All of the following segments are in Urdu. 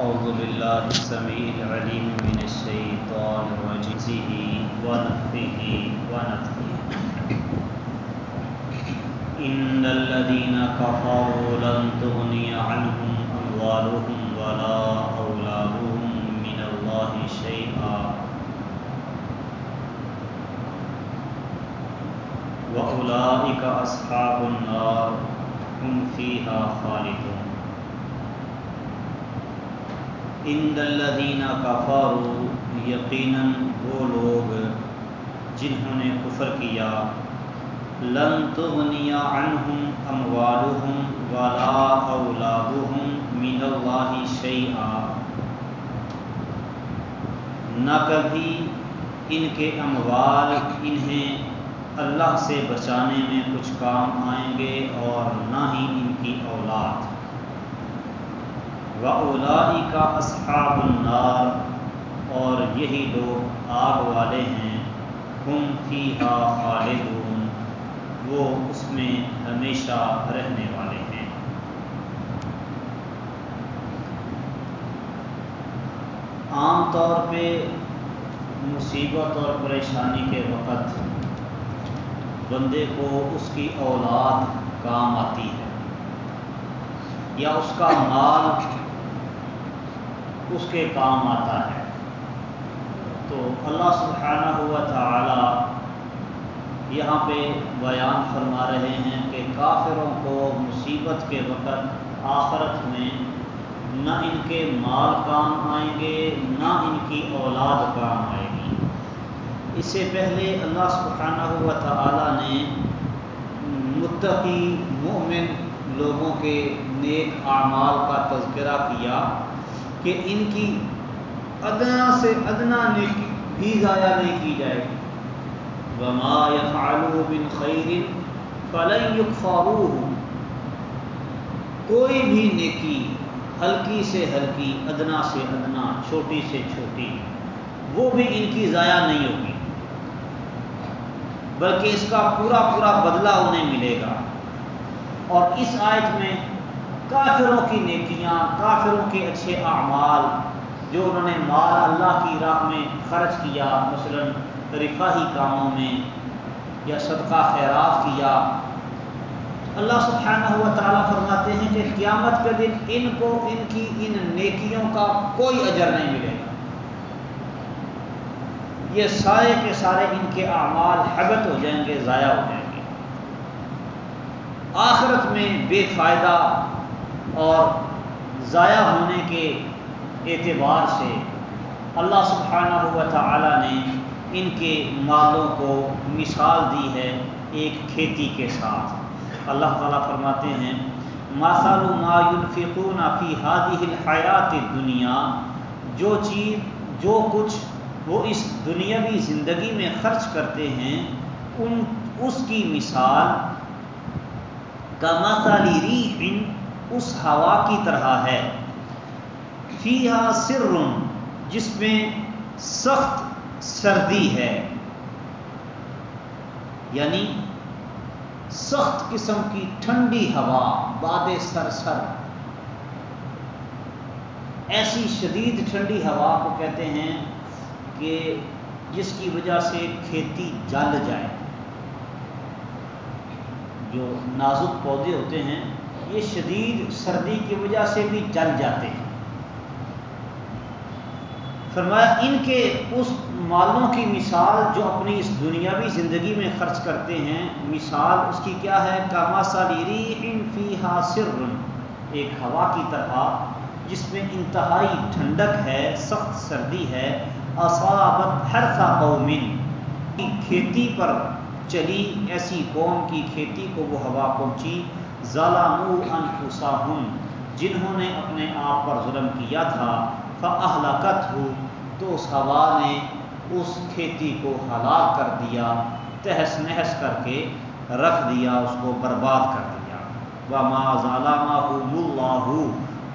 أعوذ بالله السميع العليم من الشيطان الرجيم. ونفخه ونفخه إن الذين كفروا لن تغني عنهم أموالهم ولا أولادهم من الله شيئا. وأولئك أصحاب النار. هم فيها خالدون. ان الذین کفارو یقیناً وہ لوگ جنہوں نے کفر کیا، لن تغنی عنہم اموالہم ولا اولادہم من اللہ شیئا۔ نہ کبھی ان کے اموال انہیں اللہ سے بچانے میں کچھ کام آئیں گے اور نہ ہی ان کی اولاد۔ کا اصحاب النار اور یہی لوگ آگ والے ہیں۔ ہم فی خالدون، وہ اس میں ہمیشہ رہنے والے ہیں۔ عام طور پہ مصیبت اور پریشانی کے وقت بندے کو اس کی اولاد کام آتی ہے یا اس کا مال اس کے کام آتا ہے۔ تو اللہ سبحانہ ہوا تعالی یہاں پہ بیان فرما رہے ہیں کہ کافروں کو مصیبت کے وقت آخرت میں نہ ان کے مال کام آئیں گے، نہ ان کی اولاد کام آئے گی۔ اس سے پہلے اللہ سبحانہ ہوا تعالی نے متقی مومن لوگوں کے نیک اعمال کا تذکرہ کیا۔ کہ ان کی ادنا سے ادنا نیکی بھی ضائع نہیں کی جائے گی۔ وما يفعلوا من خیر فلن يكفروه کوئی بھی نیکی ہلکی سے ہلکی، ادنا سے ادنا، چھوٹی سے چھوٹی، وہ بھی ان کی ضائع نہیں ہوگی۔ بلکہ اس کا پورا پورا بدلہ انہیں ملے گا۔ اور اس آیت میں کافروں کی نیکیاں، کافروں کے اچھے اعمال جو انہوں نے مال اللہ کی راہ میں خرچ کیا، مثلا رفاہی کاموں میں یا صدقہ خیرات کیا۔ اللہ سبحانہ ہوا تعالیٰ فرماتے ہیں کہ قیامت کے دن ان کو، ان کی، ان نیکیوں کا کوئی اجر نہیں ملے گا۔ یہ سارے کے سارے ان کے اعمال حبت ہو جائیں گے، ضائع ہو جائیں گے۔ آخرت میں بے فائدہ اور ضائع ہونے کے اعتبار سے اللہ سبحانہ ہوا تعالی نے ان کے مالوں کو مثال دی ہے ایک کھیتی کے ساتھ۔ اللہ تعالیٰ فرماتے ہیں ماسال ما ينفقون فی هذه الحیات دنیا جو چیز، جو کچھ وہ اس دنیاوی زندگی میں خرچ کرتے ہیں، ان، اس کی مثال کا ماسالی ری اس ہوا کی طرح ہے۔ فیہا سر، جس میں سخت سردی ہے۔ یعنی سخت قسم کی ٹھنڈی ہوا، باد سر سر۔ ایسی شدید ٹھنڈی ہوا کو کہتے ہیں کہ جس کی وجہ سے کھیتی جل جائے۔ جو نازک پودے ہوتے ہیں یہ شدید سردی کی وجہ سے بھی جل جاتے ہیں۔ فرمایا، ان کے اس مالوں کی مثال جو اپنی اس دنیاوی زندگی میں خرچ کرتے ہیں، مثال اس کی کیا ہے؟ کاما سالیری ان فی حاصر ایک ہوا کی طرح، جس میں انتہائی ٹھنڈک ہے، سخت سردی ہے، اصابت ہر سا قومن، کی کھیتی پر چلی ایسی قوم کی کھیتی کو وہ ہوا پہنچی۔ ظالمو انفسہم جنہوں نے اپنے آپ پر ظلم کیا تھا فاہلکت ہو تو اس ہوا نے اس کھیتی کو ہلاک کر دیا، تہس نہس کر کے رکھ دیا، اس کو برباد کر دیا۔ وما ظالمہم اللہ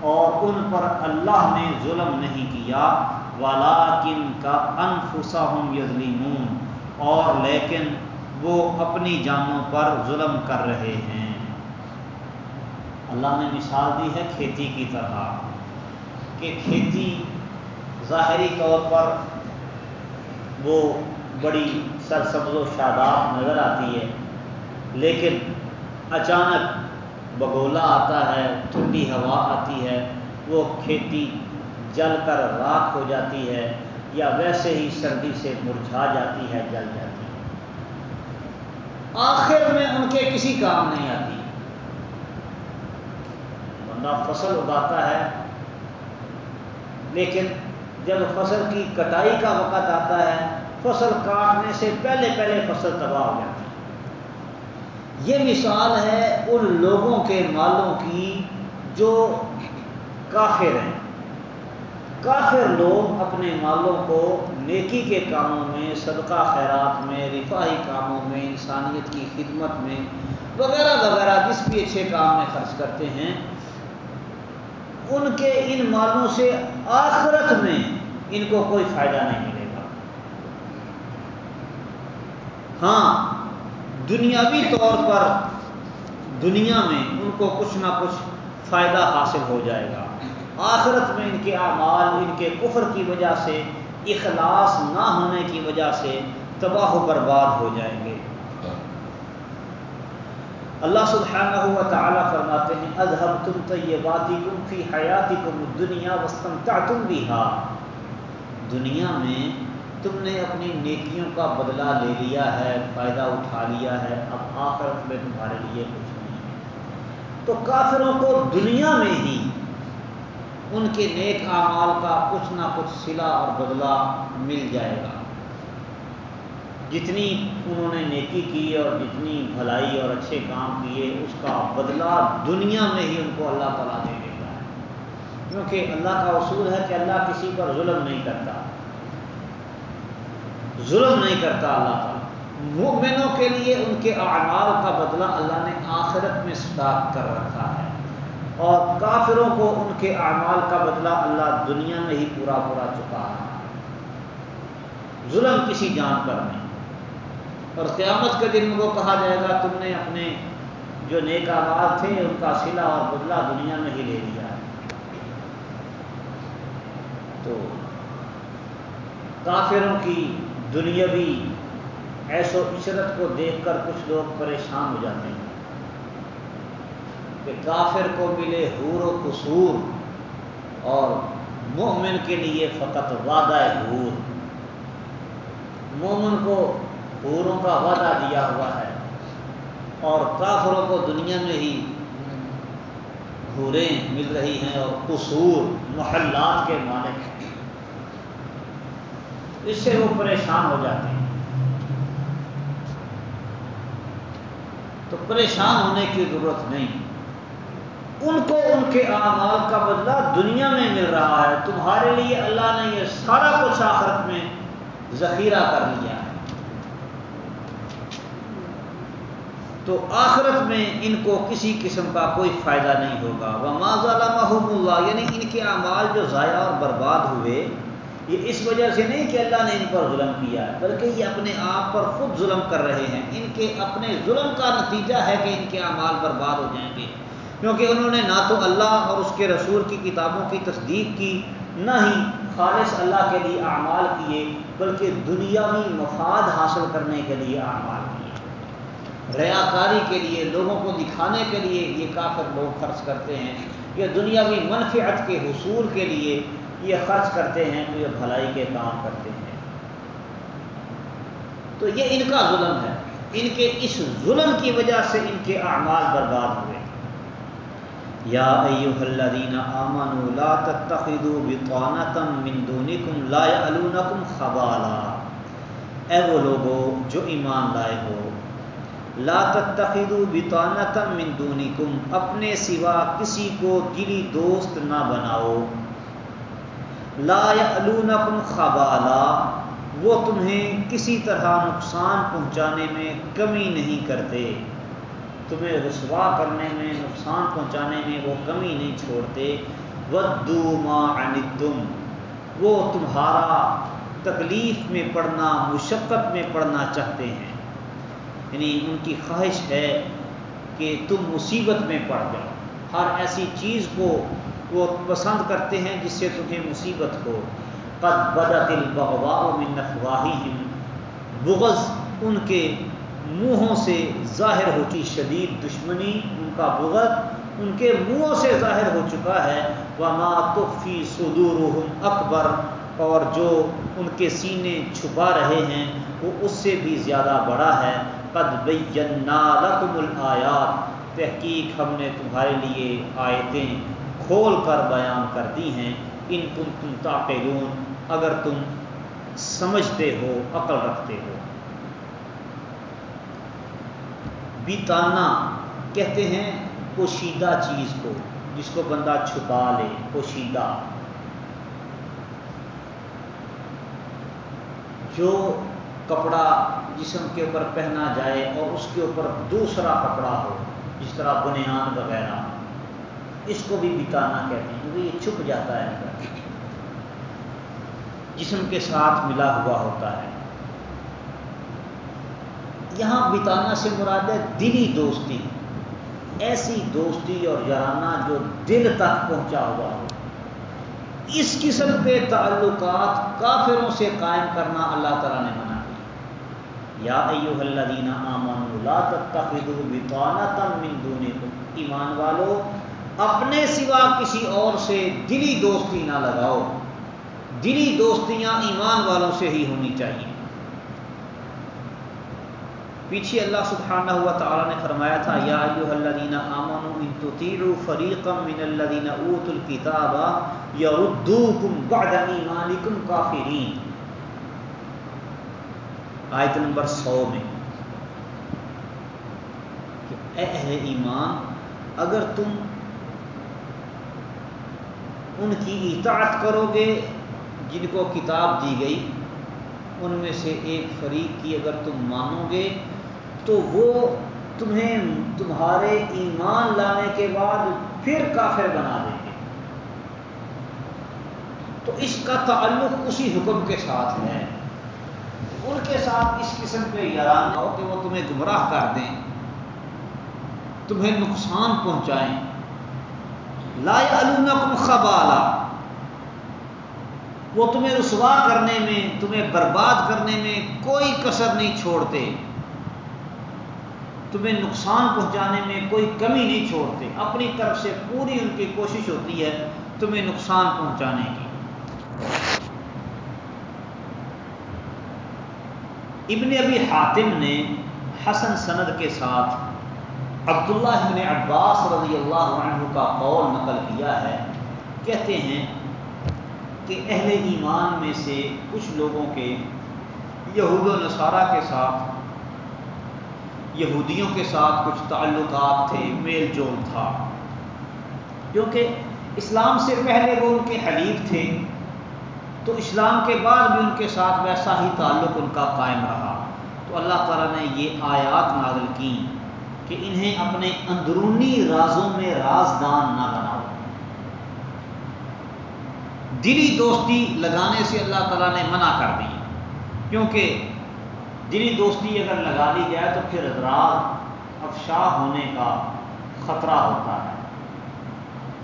اور ان پر اللہ نے ظلم نہیں کیا ولیکن کا انفسہم یظلمون اور لیکن وہ اپنی جانوں پر ظلم کر رہے ہیں۔ اللہ نے مثال دی ہے کھیتی کی طرح کہ کھیتی ظاہری طور پر وہ بڑی سرسبز و شاداب نظر آتی ہے، لیکن اچانک بگولا آتا ہے، ٹھنڈی ہوا آتی ہے، وہ کھیتی جل کر راکھ ہو جاتی ہے یا ویسے ہی سردی سے مرجھا جاتی ہے، جل جاتی ہے۔ آخر میں ان کے کسی کام نہیں آتی۔ بندہ فصل اگاتا ہے۔ لیکن جب فصل کی کٹائی کا وقت آتا ہے، فصل کاٹنے سے پہلے پہلے فصل تباہ ہو جاتی ہے۔ یہ مثال ہے ان لوگوں کے مالوں کی جو کافر ہیں۔ کافر لوگ اپنے مالوں کو نیکی کے کاموں میں، صدقہ خیرات میں، رفاہی کاموں میں، انسانیت کی خدمت میں وغیرہ وغیرہ جس بھی اچھے کام میں خرچ کرتے ہیں ان کے ان مالوں سے آخرت میں ان کو کوئی فائدہ نہیں ملے گا۔ ہاں دنیاوی طور پر دنیا میں ان کو کچھ نہ کچھ فائدہ حاصل ہو جائے گا۔ آخرت میں ان کے اعمال، ان کے کفر کی وجہ سے، اخلاص نہ ہونے کی وجہ سے تباہ و برباد ہو جائیں گے اللہ سبحانہ ہوا تعالیٰ فرماتے ہیں اذہب تم طیباتی کم فی حیاتی کم دنیا وسطم تم بھی دنیا میں تم نے اپنی نیکیوں کا بدلہ لے لیا ہے، فائدہ اٹھا لیا ہے، اب آخرت میں تمہارے لیے کچھ نہیں ہے۔ تو کافروں کو دنیا میں ہی ان کے نیک اعمال کا کچھ نہ کچھ سلا اور بدلہ مل جائے گا۔ جتنی انہوں نے نیکی کی اور جتنی بھلائی اور اچھے کام کیے، اس کا بدلہ دنیا میں ہی ان کو اللہ تعالیٰ دے دے گا کیونکہ اللہ کا اصول ہے کہ اللہ کسی پر ظلم نہیں کرتا۔ ظلم نہیں کرتا اللہ تعالیٰ۔ مومنوں کے لیے ان کے اعمال کا بدلہ اللہ نے آخرت میں اسٹاک کر رکھا ہے۔ اور کافروں کو ان کے اعمال کا بدلہ اللہ دنیا میں ہی پورا پورا چکا ہے۔ ظلم کسی جان پر نہیں۔ اور قیامت کے دن کو کہا جائے گا، تم نے اپنے جو نیک آباد تھے، ان کا سلا اور بدلہ دنیا میں ہی لے لیا تو کافروں کی دنیاوی ایسو عشرت کو دیکھ کر کچھ لوگ پریشان ہو جاتے ہیں کہ کافر کو ملے حور و قصور اور مومن کے لیے فقط وعدہ حور۔ مومن کو حوروں کا وعدہ دیا ہوا ہے۔ اور کافروں کو دنیا میں ہی حوریں مل رہی ہیں اور قصور، محلات کے مالک ہیں۔ اس سے وہ پریشان ہو جاتے ہیں۔ تو پریشان ہونے کی ضرورت نہیں۔ ان کو ان کے اعمال کا بدلہ دنیا میں مل رہا ہے۔ تمہارے لیے اللہ نے یہ سارا کچھ آخرت میں ذخیرہ کر لیا ہے تو آخرت میں ان کو کسی قسم کا کوئی فائدہ نہیں ہوگا۔ وہ ماضا محمود اللہ یعنی ان کے اعمال جو ضائع اور برباد ہوئے، یہ اس وجہ سے نہیں کہ اللہ نے ان پر ظلم کیا ہے، بلکہ یہ اپنے آپ پر خود ظلم کر رہے ہیں۔ ان کے اپنے ظلم کا نتیجہ ہے کہ ان کے اعمال برباد ہو جائیں گے۔ کیونکہ انہوں نے نہ تو اللہ اور اس کے رسول کی کتابوں کی تصدیق کی، نہ ہی خالص اللہ کے لیے اعمال کیے، بلکہ دنیاوی مفاد حاصل کرنے کے لیے اعمال کیے ریا کاری کے لیے، لوگوں کو دکھانے کے لیے یہ کافر لوگ خرچ کرتے ہیں۔ یا دنیاوی منفعت کے حصول کے لیے یہ خرچ کرتے ہیں، تو یہ بھلائی کے کام کرتے ہیں۔ تو یہ ان کا ظلم ہے۔ ان کے اس ظلم کی وجہ سے ان کے اعمال برباد ہوئے۔ یا ایوہ الذین آمنوا لا تتخذوا بطانتا من دونکم لا یعلونکم خبالا۔ اے وہ لوگو جو ایمان لائے ہو لا تتخذوا بطانتا من دونکم، اپنے سوا کسی کو دلی دوست نہ بناؤ۔ لا یعلونکم خبالا، وہ تمہیں کسی طرح نقصان پہنچانے میں کمی نہیں کرتے۔ تمہیں رسوا کرنے میں، نقصان پہنچانے میں وہ کمی نہیں چھوڑتے۔ ودو ما عنتم، وہ تمہارا تکلیف میں پڑنا، مشقت میں پڑنا چاہتے ہیں۔ یعنی ان کی خواہش ہے کہ تم مصیبت میں پڑ جاؤ۔ ہر ایسی چیز کو وہ پسند کرتے ہیں جس سے تمہیں مصیبت ہو۔ قد بدت من افواہہم۔ بغض ان کے منہوں سے ظاہر ہوتی، شدید دشمنی، ان کا بغض ان کے منہوں سے ظاہر ہو چکا ہے۔ وما تخفی صدورہم اکبر۔ اور جو ان کے سینے چھپا رہے ہیں، وہ اس سے بھی زیادہ بڑا ہے۔ قد بینا لکم الآیات، تحقیق ہم نے تمہارے لیے آیتیں کھول کر بیان کر دی ہیں۔ ان تم تم تاقلون اگر تم سمجھتے ہو، عقل رکھتے ہو۔ بیتانا کہتے ہیں پوشیدہ چیز کو، جس کو بندہ چھپا لے، پوشیدہ۔ جو کپڑا جسم کے اوپر پہنا جائے اور اس کے اوپر دوسرا کپڑا ہو، جس طرح بنیان وغیرہ۔ اس کو بھی بتانا کہتے ہیں، کیونکہ یہ چھپ جاتا ہے۔ اندر جسم کے ساتھ ملا ہوا ہوتا ہے۔ یہاں بتانا سے مراد ہے دلی دوستی۔ ایسی دوستی اور یارانہ جو دل تک پہنچا ہوا ہو۔ اس قسم کے تعلقات کافروں سے قائم کرنا اللہ تعالیٰ نے منع یا ایوہ الذین آمنوا لا تتخذوا بطانتا من دونکم۔ ایمان والو، اپنے سوا کسی اور سے دلی دوستی نہ لگاؤ۔ دلی دوستیاں ایمان والوں سے ہی ہونی چاہیے۔ پیچھے اللہ سبحانہ ہوا تعالیٰ نے فرمایا تھا، یا ایوہ الذین آمنوا ان تطیعوا فریقا من الذین اوتوا الكتاب یردوکم بعد ایمانکم کافرین۔ آیت نمبر سو میں کہ اے اہل ایمان، اگر تم ان کی اطاعت کرو گے جن کو کتاب دی گئی، ان میں سے ایک فریق کی اگر تم مانو گے تو وہ تمہیں تمہارے ایمان لانے کے بعد پھر کافر بنا دیں گے۔ تو اس کا تعلق اسی حکم کے ساتھ ہے۔ ان کے ساتھ اس قسم کے یاران ہو کہ وہ تمہیں گمراہ کر دیں، تمہیں نقصان پہنچائیں۔ لا علوم خبالا، وہ تمہیں رسوا کرنے میں، تمہیں برباد کرنے میں کوئی کسر نہیں چھوڑتے۔ تمہیں نقصان پہنچانے میں کوئی کمی نہیں چھوڑتے۔ اپنی طرف سے پوری ان کی کوشش ہوتی ہے تمہیں نقصان پہنچانے کی۔ ابن ابی حاتم نے حسن سند کے ساتھ عبداللہ ابن عباس رضی اللہ عنہ کا قول نقل کیا ہے۔ کہتے ہیں کہ اہل ایمان میں سے کچھ لوگوں کے یہود و نصارہ کے ساتھ، یہودیوں کے ساتھ کچھ تعلقات تھے، میل جول تھا۔ کیونکہ اسلام سے پہلے وہ ان کے حلیف تھے۔ تو اسلام کے بعد بھی ان کے ساتھ ویسا ہی تعلق ان کا قائم رہا۔ تو اللہ تعالیٰ نے یہ آیات نازل کی کہ انہیں اپنے اندرونی رازوں میں رازدان نہ بناؤ۔ دلی دوستی لگانے سے اللہ تعالیٰ نے منع کر دی، کیونکہ دلی دوستی اگر لگا لی جائے تو پھر راز، افشا ہونے کا خطرہ ہوتا ہے۔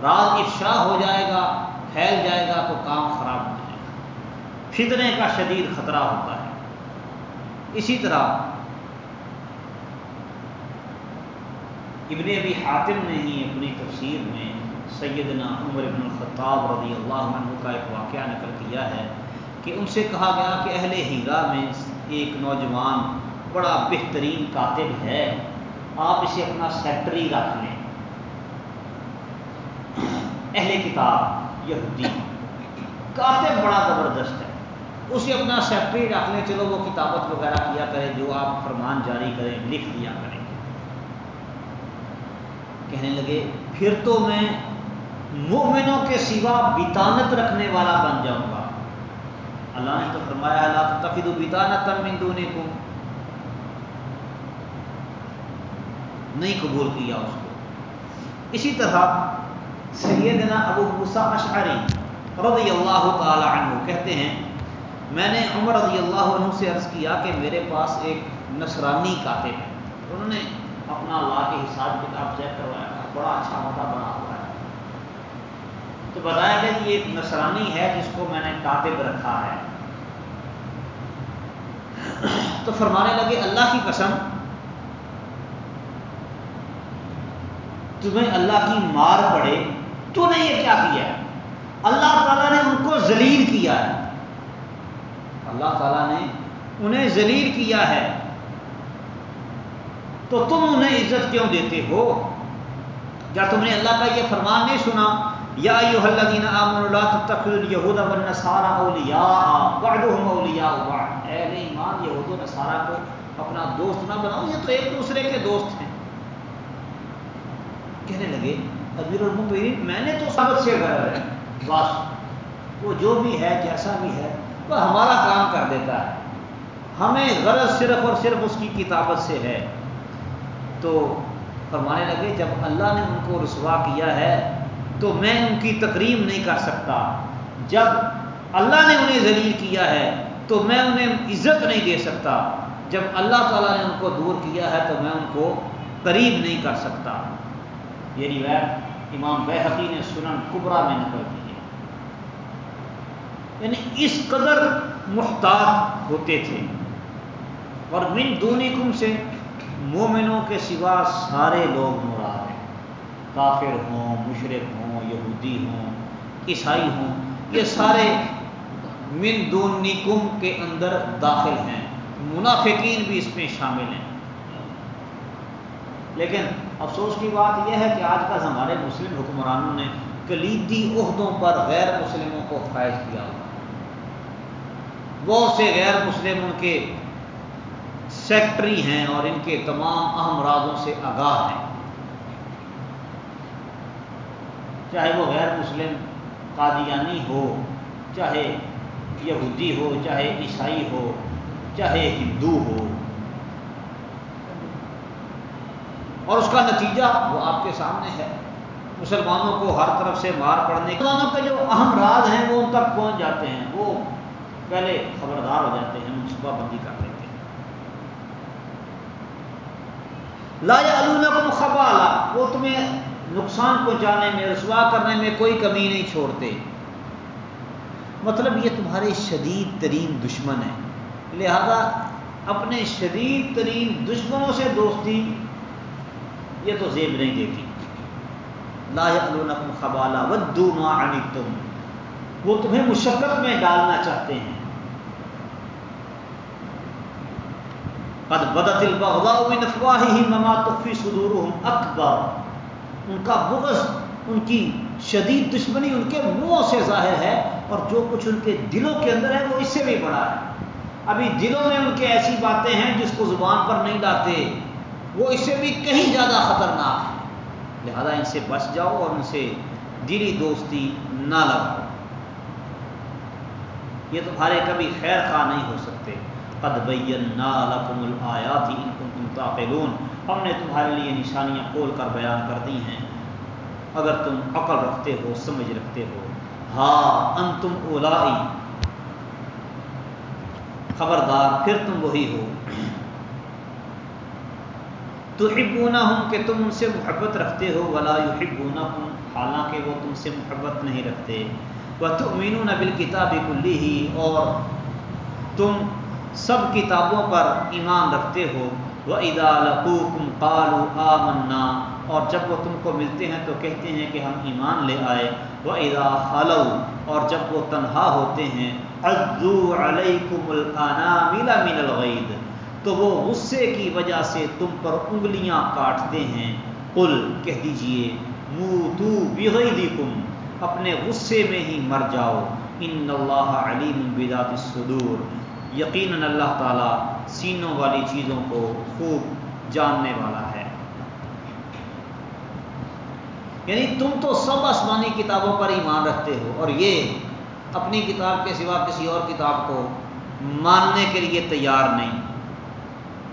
راز افشا ہو جائے گا، پھیل جائے گا تو کام خراب ہو فتنے کا شدید خطرہ ہوتا ہے۔ اسی طرح ابن ابی حاتم نے ہی اپنی تفسیر میں سیدنا عمر ابن الخطاب رضی اللہ عنہ کا ایک واقعہ نقل کیا ہے کہ ان سے کہا گیا کہ اہل ہیرا میں ایک نوجوان بڑا بہترین کاتب ہے۔ آپ اسے اپنا سیکٹری رکھ لیں۔ اہل کتاب یہودی کاتب بڑا زبردست ہے۔ اسے اپنا سیکٹری رکھ لیں، چلو وہ کتابت وغیرہ کیا کرے جو آپ فرمان جاری کریں، لکھ دیا کریں۔ کہنے لگے، پھر تو میں مومنوں کے سوا بتانت رکھنے والا بن جاؤں گا۔ اللہ نے تو فرمایا اللہ تفید من دونکم۔ نہیں قبول کیا اس کو۔ اسی طرح سیدنا ابو موسیٰ اشعری رضی اللہ تعالی عنہ کہتے ہیں میں نے عمر رضی اللہ عنہ سے عرض کیا کہ میرے پاس ایک نصرانی کاتب ہے۔ انہوں نے اپنا لا کے حساب کتاب چیک کروایا بڑا اچھا موقع بنا ہوا ہے۔ تو بتایا گیا کہ یہ ایک نصرانی ہے جس کو میں نے کاتب رکھا ہے۔ تو فرمانے لگے، اللہ کی قسم، تمہیں اللہ کی مار پڑے، تو نے یہ کیا کیا ہے؟ اللہ تعالیٰ نے ان کو ذلیل کیا ہے۔ اللہ تعالیٰ نے انہیں ذلیل کیا ہے۔ تو تم انہیں عزت کیوں دیتے ہو؟ کیا تم نے اللہ کا یہ فرمان نہیں سنا؟ یا ایوہ الذین آمنوا لا تتخذوا اليہود والنصارى اولیاء بعضهم اولیاء بعض اہل ایمان، یہود و نصارہ کو اپنا دوست نہ بناؤ، یہ تو ایک دوسرے کے دوست ہیں۔ کہنے لگے، امیر المؤمنین، میں نے تو ثابت سے غرض ہے۔ بس، وہ جو بھی ہے، جیسا بھی ہے وہ ہمارا کام کر دیتا ہے۔ ہمیں غرض صرف اور صرف اس کی کتابت سے ہے۔ تو فرمانے لگے، جب اللہ نے ان کو رسوا کیا ہے، تو میں ان کی تقریم نہیں کر سکتا۔ جب اللہ نے انہیں ذلیل کیا ہے، تو میں انہیں عزت نہیں دے سکتا۔ جب اللہ تعالیٰ نے ان کو دور کیا ہے، تو میں ان کو قریب نہیں کر سکتا۔ یہ روایت امام بحقی نے سنن کبرا میں نقل کی۔ یعنی اس قدر محتاط ہوتے تھے۔ اور من دونی کم سے مومنوں کے سوا سارے لوگ مراد ہیں۔ کافر ہوں، مشرق ہوں، یہودی ہوں، عیسائی ہوں، یہ سارے من دونی کم کے اندر داخل ہیں۔ منافقین بھی اس میں شامل ہیں۔ لیکن افسوس کی بات یہ ہے کہ آج کل ہمارے مسلم حکمرانوں نے کلیدی عہدوں پر غیر مسلموں کو فائز کیا۔ ہوا بہت سے غیر مسلم ان کے سیکٹری ہیں اور ان کے تمام اہم رازوں سے آگاہ ہیں۔ چاہے وہ غیر مسلم، قادیانی ہو، چاہے یہودی ہو، چاہے عیسائی ہو، چاہے ہندو ہو۔ اور اس کا نتیجہ وہ آپ کے سامنے ہے۔ مسلمانوں کو ہر طرف سے مار پڑنے مسلمانوں کے جو اہم راز ہیں وہ ان تک پہنچ جاتے ہیں۔ وہ پہلے خبردار ہو جاتے ہیں منصوبہ بندی کر لیتے ہیں۔ لا علوم خبالا، وہ تمہیں نقصان پہنچانے میں، رسوا کرنے میں کوئی کمی نہیں چھوڑتے۔ مطلب یہ تمہارے شدید ترین دشمن ہیں۔ لہذا اپنے شدید ترین دشمنوں سے دوستی، یہ تو زیب نہیں دیتی۔ لا علونکم خبالا، ودو ما عنتم۔ وہ تمہیں مشقت میں ڈالنا چاہتے ہیں۔ قد بدت البغضاء من افواههم مما تخفي صدورهم اکبر۔ ان کا بغض، ان کی شدید دشمنی ان کے منہوں سے ظاہر ہے اور جو کچھ ان کے دلوں کے اندر ہے وہ اس سے بھی بڑا ہے۔ ابھی دلوں میں ان کے ایسی باتیں ہیں جس کو زبان پر نہیں لاتے، وہ اس سے بھی کہیں زیادہ خطرناک ہے لہذا ان سے بچ جاؤ اور ان سے دلی دوستی نہ لگاؤ۔ یہ تمہارے کبھی خیر خواہ نہیں ہو سکتے۔ قد بینا لکم الآیات ان کنتم تعقلون ہم نے تمہارے لیے نشانیاں کھول کر بیان کر دی ہیں۔ اگر تم عقل رکھتے ہو، سمجھ رکھتے ہو۔ ہاں انتم اولائی۔ خبردار، پھر تم وہی ہو۔ تو ہم کہ تم ان سے محبت رکھتے ہو، ولا یحبونکم ہم حالانکہ وہ تم سے محبت نہیں رکھتے۔ وہ تو امین نبل کتابی کلی ہی اور تم سب کتابوں پر ایمان رکھتے ہو۔ وہ ادا لقوکم قالو آ منا اور جب وہ تم کو ملتے ہیں تو کہتے ہیں کہ ہم ایمان لے آئے۔ وہ ادا خالو اور جب وہ تنہا ہوتے ہیں۔ ازو علیکم الانامل من الغید تو وہ غصے کی وجہ سے تم پر انگلیاں کاٹتے ہیں۔ قل، کہہ دیجیے موتو بغیدکم۔ اپنے غصے میں ہی مر جاؤ۔ ان اللہ علیم بذات الصدور۔ یقیناً اللہ تعالیٰ سینوں والی چیزوں کو خوب جاننے والا ہے۔ یعنی تم تو سب آسمانی کتابوں پر ایمان رکھتے ہو اور یہ اپنی کتاب کے سوا کسی اور کتاب کو ماننے کے لیے تیار نہیں۔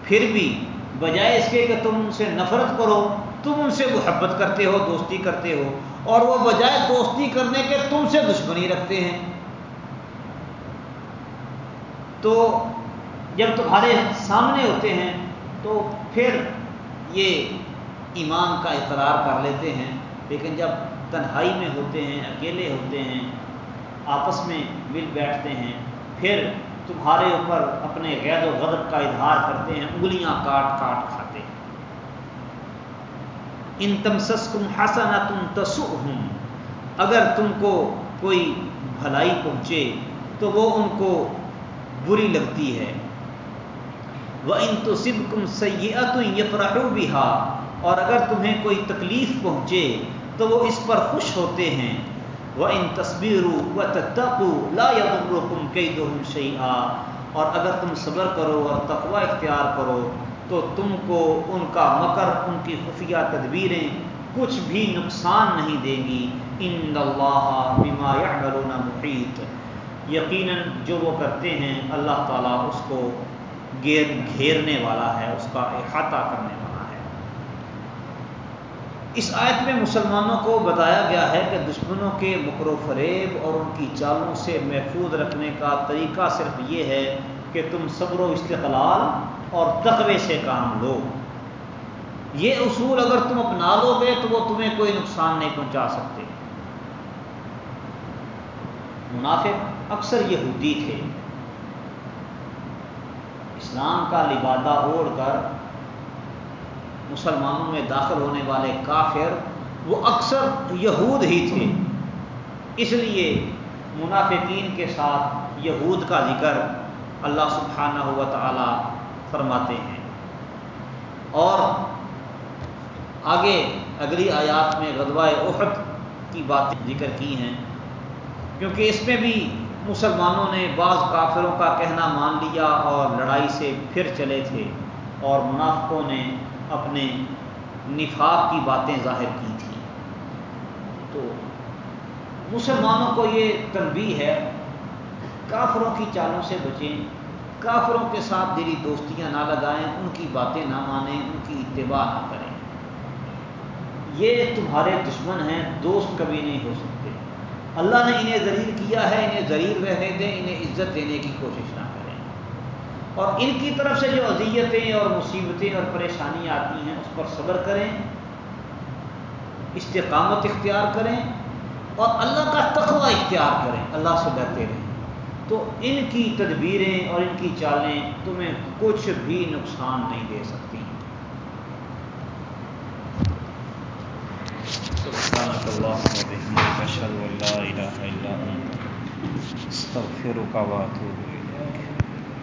پھر بھی بجائے اس کے کہ تم ان سے نفرت کرو، تم ان سے محبت کرتے ہو، دوستی کرتے ہو اور وہ بجائے دوستی کرنے کے تم سے دشمنی رکھتے ہیں۔ تو جب تمہارے سامنے ہوتے ہیں تو پھر یہ ایمان کا اقرار کر لیتے ہیں، لیکن جب تنہائی میں ہوتے ہیں، اکیلے ہوتے ہیں، آپس میں مل بیٹھتے ہیں، پھر تمہارے اوپر اپنے غید و غضب کا اظہار کرتے ہیں، انگلیاں کاٹ کاٹ کھاتے ہیں۔ ان تم سس کم حسنا تم اگر تم کو کوئی بھلائی پہنچے تو وہ ان کو بری لگتی ہے۔ وہ ان تو سب کم سیات بھی اور اگر تمہیں کوئی تکلیف پہنچے تو وہ اس پر خوش ہوتے ہیں۔ وہ ان تصویروں و تقو لا یغرکم کیدہم شیئا اور اگر تم صبر کرو اور تقوی اختیار کرو تو تم کو ان کا مکر، ان کی خفیہ تدبیریں کچھ بھی نقصان نہیں دیں گی۔ ان اللہ بما یعملون محیط۔ یقیناً جو وہ کرتے ہیں، اللہ تعالیٰ اس کو گیر، گھیرنے والا ہے، اس کا احاطہ کرنے والا ہے۔ اس آیت میں مسلمانوں کو بتایا گیا ہے کہ دشمنوں کے مکر و فریب اور ان کی چالوں سے محفوظ رکھنے کا طریقہ صرف یہ ہے کہ تم صبر و استقلال اور تقوی سے کام لو۔ یہ اصول اگر تم اپنا لو گے تو وہ تمہیں کوئی نقصان نہیں پہنچا سکتے۔ منافق اکثر یہودی تھے۔ اسلام کا لبادہ اوڑھ کر مسلمانوں میں داخل ہونے والے کافر وہ اکثر یہود ہی تھے۔ اس لیے منافقین کے ساتھ یہود کا ذکر اللہ سبحانہ ہوا تعالی فرماتے ہیں۔ اور آگے اگلی آیات میں غدوہ احد کی باتیں ذکر کی ہیں، کیونکہ اس میں بھی مسلمانوں نے بعض کافروں کا کہنا مان لیا اور لڑائی سے پھر چلے تھے اور منافقوں نے اپنے نفاق کی باتیں ظاہر کی تھیں۔ تو مسلمانوں کو یہ تنبیہ ہے، کافروں کی چالوں سے بچیں، کافروں کے ساتھ دلی دوستیاں نہ لگائیں، ان کی باتیں نہ مانیں، ان کی اتباع نہ کریں۔ یہ تمہارے دشمن ہیں، دوست کبھی نہیں ہو سکتے۔ اللہ نے انہیں ذلیل کیا ہے، انہیں ذلیل رہنے دیں، انہیں عزت دینے کی کوشش نہ کریں۔ اور ان کی طرف سے جو اذیتیں اور مصیبتیں اور پریشانیاں آتی ہیں، اس پر صبر کریں، استقامت اختیار کریں اور اللہ کا تقوی اختیار کریں، اللہ سے ڈرتے رہیں۔ تو ان کی تدبیریں اور ان کی چالیں تمہیں کچھ بھی نقصان نہیں دے سکتی۔ اللہ اشهد ان لا اله الا انت استغفرك واتوب اليك